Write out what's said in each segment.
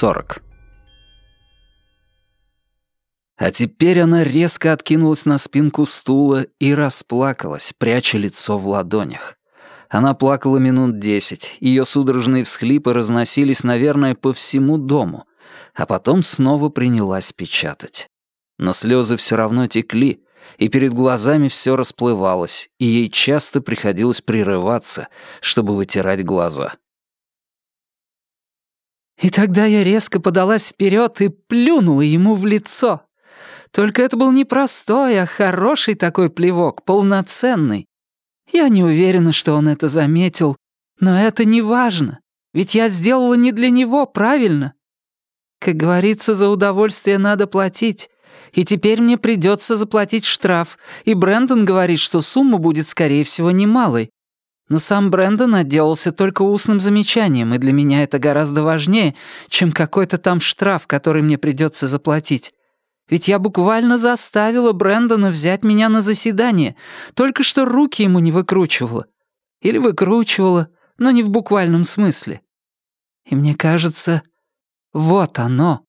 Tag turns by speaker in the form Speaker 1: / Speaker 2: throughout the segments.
Speaker 1: 40. А теперь она резко откинулась на спинку стула и расплакалась, пряча лицо в ладонях. Она плакала минут десять, ее судорожные всхлипы разносились, наверное, по всему дому, а потом снова принялась печатать. Но слезы все равно текли, и перед глазами все расплывалось, и ей часто приходилось прерываться, чтобы вытирать глаза.
Speaker 2: И тогда я резко подалась вперед и плюнула ему в лицо. Только это был не простой, а хороший такой плевок, полноценный. Я не уверена, что он это заметил, но это не важно, ведь я сделала не для него, правильно? Как говорится, за удовольствие надо платить. И теперь мне придется заплатить штраф, и Брэндон говорит, что сумма будет, скорее всего, немалой. Но сам Брэндон отделался только устным замечанием, и для меня это гораздо важнее, чем какой-то там штраф, который мне придется заплатить. Ведь я буквально заставила Брэндона взять меня на заседание, только что руки ему не выкручивала. Или выкручивала, но не в буквальном смысле. И мне кажется, вот оно.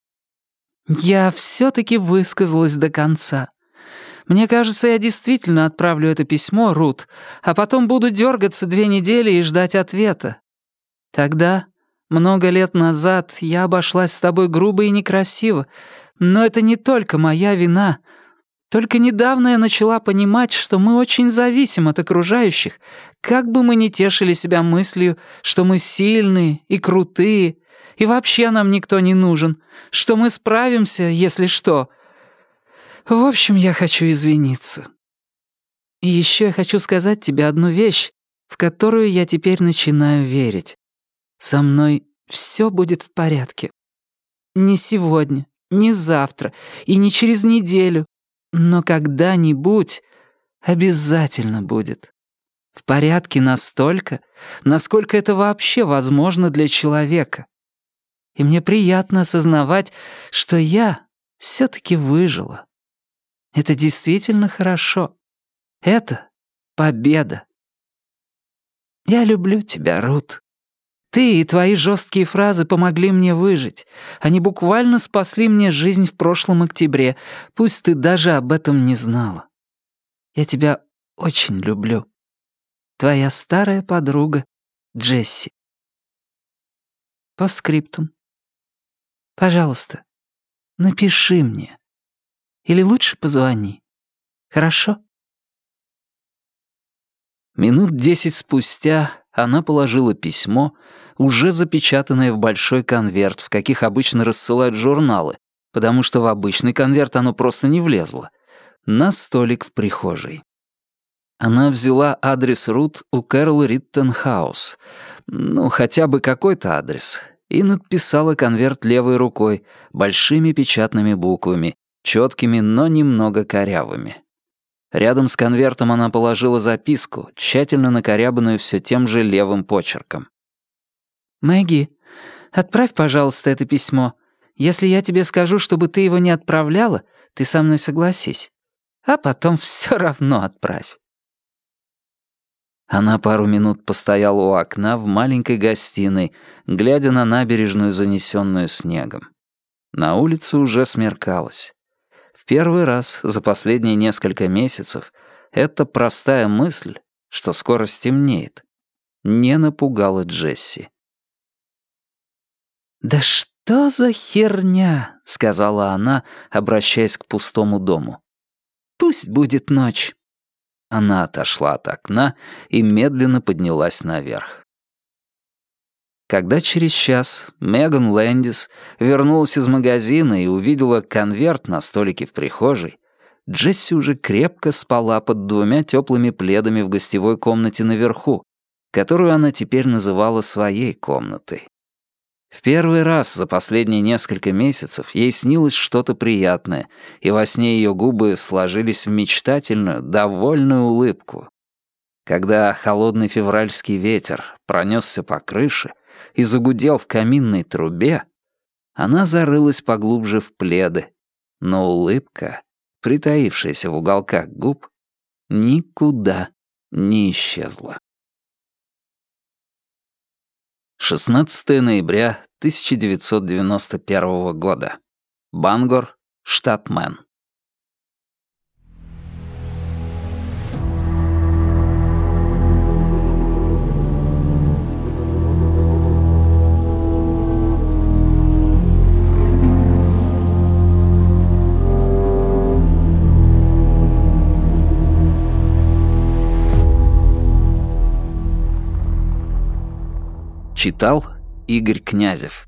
Speaker 2: Я все-таки высказалась до конца. Мне кажется, я действительно отправлю это письмо, Рут, а потом буду дергаться две недели и ждать ответа. Тогда, много лет назад, я обошлась с тобой грубо и некрасиво, но это не только моя вина. Только недавно я начала понимать, что мы очень зависим от окружающих, как бы мы ни тешили себя мыслью, что мы сильные и крутые, и вообще нам никто не нужен, что мы справимся, если что — в общем, я хочу извиниться. И еще я хочу сказать тебе одну вещь, в которую я теперь начинаю верить. Со мной все будет в порядке. Не сегодня, не завтра и не через неделю, но когда-нибудь обязательно будет. В порядке настолько, насколько это вообще возможно для человека. И мне приятно осознавать, что я все таки выжила. Это действительно хорошо. Это победа. Я люблю тебя, Рут. Ты и твои жесткие фразы помогли мне выжить. Они буквально спасли мне жизнь в прошлом октябре, пусть ты даже об этом не знала. Я тебя очень люблю. Твоя старая подруга Джесси. По скриптум. Пожалуйста, напиши мне. Или лучше позвони. Хорошо?»
Speaker 1: Минут десять спустя она положила письмо, уже запечатанное в большой конверт, в каких обычно рассылают журналы, потому что в обычный конверт оно просто не влезло, на столик в прихожей. Она взяла адрес Рут у Кэрол Риттенхаус, ну, хотя бы какой-то адрес, и надписала конверт левой рукой, большими печатными буквами, четкими, но немного корявыми. Рядом с конвертом она положила записку, тщательно накорябанную все тем же левым почерком.
Speaker 2: «Мэгги, отправь, пожалуйста, это письмо. Если я тебе скажу, чтобы ты его не отправляла, ты со мной согласись. А потом все равно отправь».
Speaker 1: Она пару минут постояла у окна в маленькой гостиной, глядя на набережную, занесенную снегом. На улице уже смеркалось. В первый раз за последние несколько месяцев эта простая мысль, что скоро стемнеет, не напугала Джесси.
Speaker 2: «Да что за херня?» — сказала она, обращаясь к пустому дому. «Пусть будет ночь».
Speaker 1: Она отошла от окна и медленно поднялась наверх. Когда через час Меган Лэндис вернулась из магазина и увидела конверт на столике в прихожей, Джесси уже крепко спала под двумя теплыми пледами в гостевой комнате наверху, которую она теперь называла своей комнатой. В первый раз за последние несколько месяцев ей снилось что-то приятное, и во сне ее губы сложились в мечтательную, довольную улыбку. Когда холодный февральский ветер пронесся по крыше, и загудел в каминной трубе, она зарылась поглубже в пледы, но улыбка, притаившаяся в уголках губ, никуда не исчезла. 16 ноября 1991 года. Бангор, штат Мэн. Читал Игорь Князев